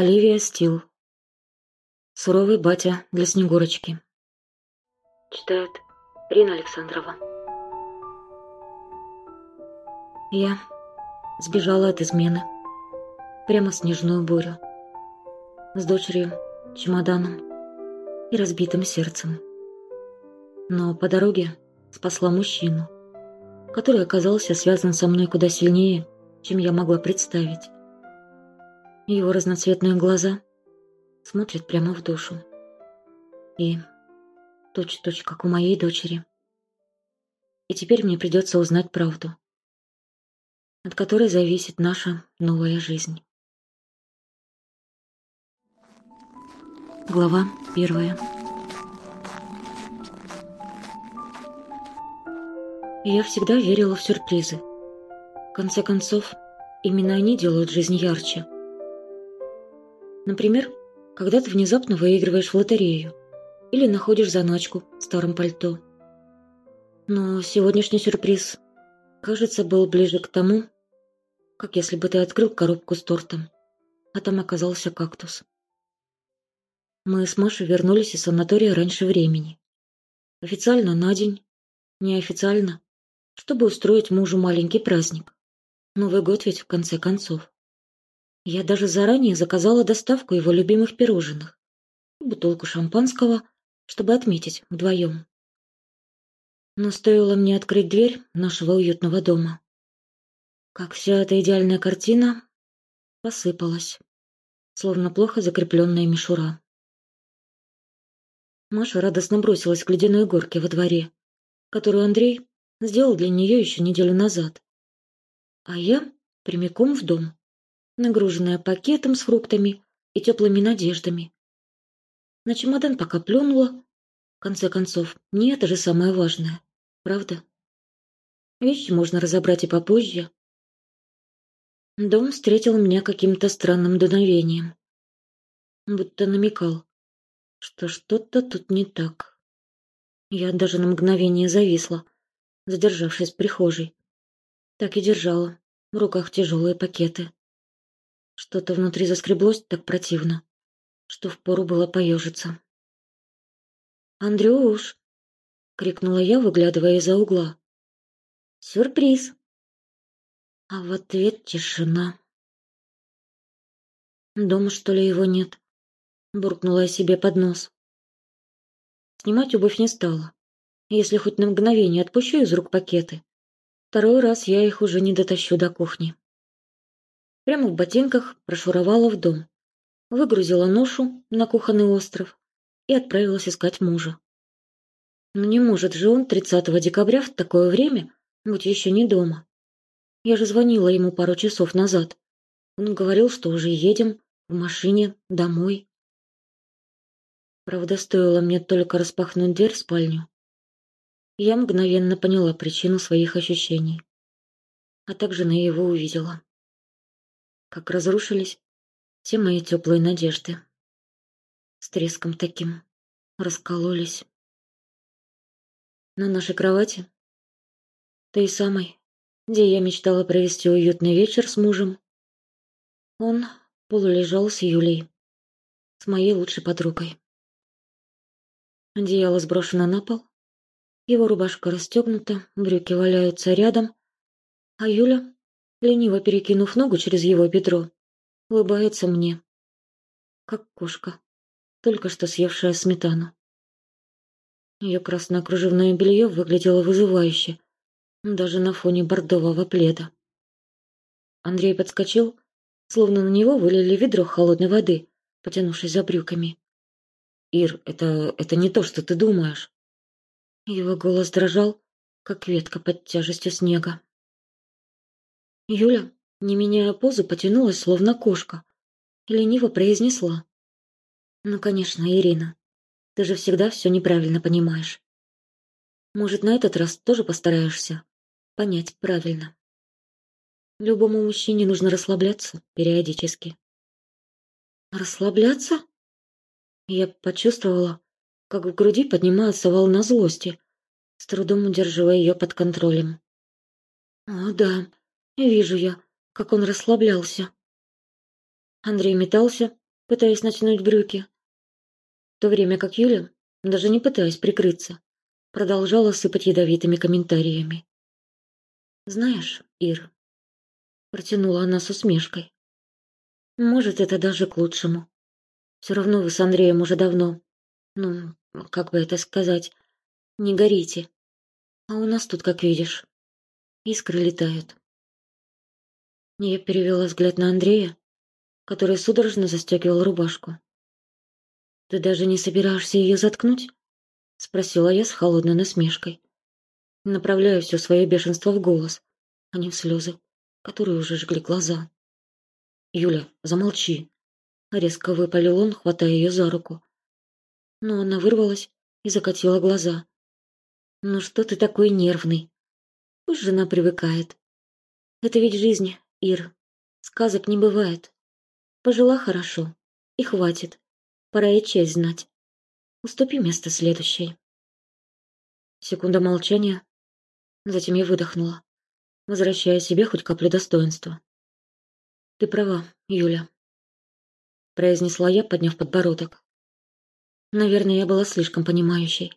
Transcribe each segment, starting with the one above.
Оливия Стил. Суровый батя для Снегурочки. Читает Рина Александрова. Я сбежала от измены. Прямо в снежную бурю. С дочерью, чемоданом и разбитым сердцем. Но по дороге спасла мужчину, который оказался связан со мной куда сильнее, чем я могла представить. Его разноцветные глаза смотрят прямо в душу. И точь-точь, как у моей дочери. И теперь мне придется узнать правду, от которой зависит наша новая жизнь. Глава первая. Я всегда верила в сюрпризы. В конце концов, именно они делают жизнь ярче. Например, когда ты внезапно выигрываешь в лотерею или находишь заначку в старом пальто. Но сегодняшний сюрприз, кажется, был ближе к тому, как если бы ты открыл коробку с тортом, а там оказался кактус. Мы с Машей вернулись из санатория раньше времени. Официально на день, неофициально, чтобы устроить мужу маленький праздник. Новый год ведь в конце концов. Я даже заранее заказала доставку его любимых пирожных и бутылку шампанского, чтобы отметить вдвоем. Но стоило мне открыть дверь нашего уютного дома, как вся эта идеальная картина посыпалась, словно плохо закрепленная мишура. Маша радостно бросилась к ледяной горке во дворе, которую Андрей сделал для нее еще неделю назад. А я прямиком в дом, нагруженная пакетом с фруктами и теплыми надеждами. На чемодан пока плюнула. В конце концов, не это же самое важное, правда? Вещи можно разобрать и попозже. Дом встретил меня каким-то странным дуновением. Будто намекал, что что-то тут не так. Я даже на мгновение зависла, задержавшись в прихожей. Так и держала в руках тяжелые пакеты. Что-то внутри заскреблось так противно, что впору было поежиться. «Андрюш!» — крикнула я, выглядывая из-за угла. «Сюрприз!» А в ответ тишина. Дома, что ли, его нет? буркнула я себе под нос. Снимать обувь не стала. Если хоть на мгновение отпущу из рук пакеты, второй раз я их уже не дотащу до кухни. Прямо в ботинках прошуровала в дом, выгрузила ношу на кухонный остров и отправилась искать мужа. Но не может же он 30 декабря в такое время быть еще не дома. Я же звонила ему пару часов назад. Он говорил, что уже едем в машине домой. Правда, стоило мне только распахнуть дверь в спальню. Я мгновенно поняла причину своих ощущений, а также на его увидела. Как разрушились все мои теплые надежды. С треском таким раскололись. На нашей кровати, той самой, где я мечтала провести уютный вечер с мужем, он полулежал с Юлей, с моей лучшей подругой. Одеяло сброшено на пол. Его рубашка расстегнута, брюки валяются рядом. А Юля, лениво перекинув ногу через его бедро, улыбается мне. Как кошка, только что съевшая сметану. Ее красное кружевное белье выглядело вызывающе, даже на фоне бордового пледа. Андрей подскочил, словно на него вылили ведро холодной воды, потянувшись за брюками. «Ир, это... это не то, что ты думаешь». Его голос дрожал, как ветка под тяжестью снега. Юля, не меняя позу, потянулась, словно кошка, и лениво произнесла. «Ну, конечно, Ирина, ты же всегда все неправильно понимаешь. Может, на этот раз тоже постараешься понять правильно. Любому мужчине нужно расслабляться периодически». «Расслабляться?» Я почувствовала, как в груди поднимается волна злости, с трудом удерживая ее под контролем. «О, да, вижу я, как он расслаблялся». Андрей метался, пытаясь натянуть брюки. В то время как Юля, даже не пытаясь прикрыться, продолжала сыпать ядовитыми комментариями. «Знаешь, Ир», — протянула она с усмешкой, — «может, это даже к лучшему. Все равно вы с Андреем уже давно, ну, как бы это сказать, не горите. А у нас тут, как видишь, искры летают». Я перевела взгляд на Андрея, который судорожно застегивал рубашку. «Ты даже не собираешься ее заткнуть?» — спросила я с холодной насмешкой. Направляю все свое бешенство в голос, а не в слезы, которые уже жгли глаза. «Юля, замолчи!» — резко выпалил он, хватая ее за руку. Но она вырвалась и закатила глаза. «Ну что ты такой нервный? Пусть жена привыкает. Это ведь жизнь, Ир. Сказок не бывает. Пожила хорошо. И хватит. Пора и честь знать. Уступи место следующей. Секунда молчания. Затем я выдохнула, возвращая себе хоть каплю достоинства. «Ты права, Юля», — произнесла я, подняв подбородок. Наверное, я была слишком понимающей.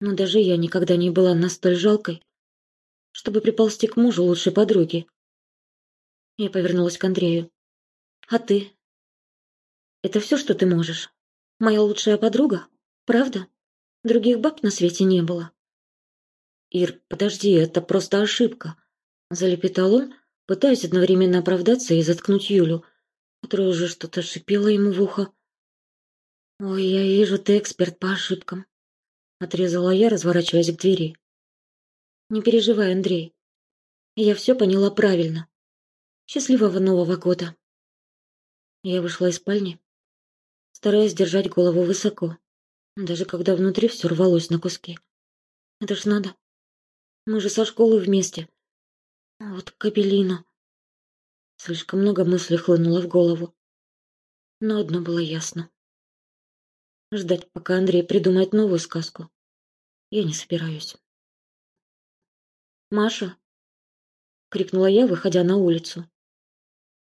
Но даже я никогда не была настолько жалкой, чтобы приползти к мужу лучшей подруги. Я повернулась к Андрею. А ты? Это все, что ты можешь? Моя лучшая подруга? Правда? Других баб на свете не было. Ир, подожди, это просто ошибка. Залепетал он, пытаясь одновременно оправдаться и заткнуть Юлю, которая уже что-то шипела ему в ухо. «Ой, я вижу, ты эксперт по ошибкам», — отрезала я, разворачиваясь к двери. «Не переживай, Андрей. Я все поняла правильно. Счастливого Нового года!» Я вышла из спальни, стараясь держать голову высоко, даже когда внутри все рвалось на куски. Это ж надо. Мы же со школы вместе. А вот Капелина. Слишком много мыслей хлынуло в голову. Но одно было ясно. Ждать, пока Андрей придумает новую сказку, я не собираюсь. «Маша!» — крикнула я, выходя на улицу.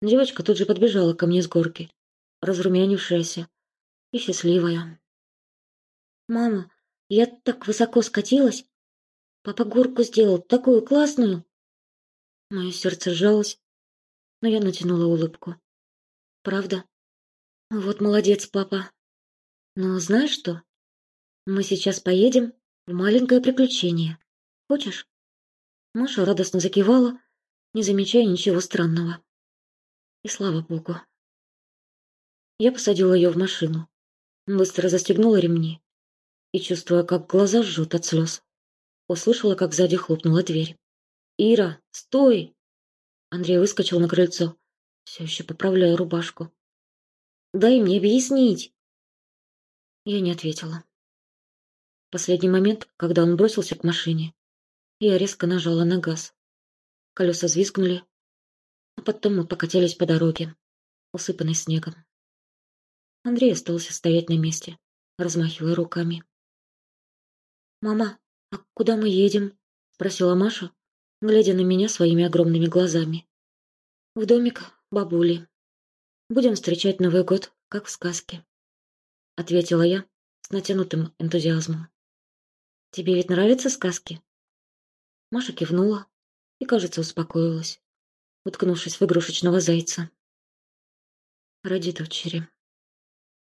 Девочка тут же подбежала ко мне с горки, разрумянившаяся и счастливая. «Мама, я так высоко скатилась! Папа горку сделал, такую классную!» Мое сердце сжалось, но я натянула улыбку. «Правда? Вот молодец, папа. Но знаешь что? Мы сейчас поедем в маленькое приключение. Хочешь?» Маша радостно закивала, не замечая ничего странного. И слава богу. Я посадила ее в машину, быстро застегнула ремни и, чувствуя, как глаза жжут от слез, услышала, как сзади хлопнула дверь. «Ира, стой!» Андрей выскочил на крыльцо, все еще поправляя рубашку. «Дай мне объяснить!» Я не ответила. Последний момент, когда он бросился к машине, я резко нажала на газ. Колеса взвизгнули, а потом мы покатились по дороге, усыпанной снегом. Андрей остался стоять на месте, размахивая руками. «Мама, а куда мы едем?» — спросила Маша, глядя на меня своими огромными глазами. «В домик бабули. Будем встречать Новый год, как в сказке», — ответила я с натянутым энтузиазмом. «Тебе ведь нравятся сказки?» Маша кивнула и, кажется, успокоилась уткнувшись в игрушечного зайца. Ради дочери.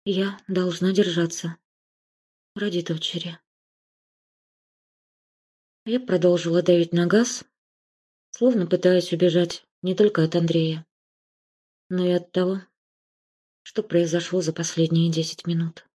Я должна держаться. Ради дочери. Я продолжила давить на газ, словно пытаясь убежать не только от Андрея, но и от того, что произошло за последние десять минут.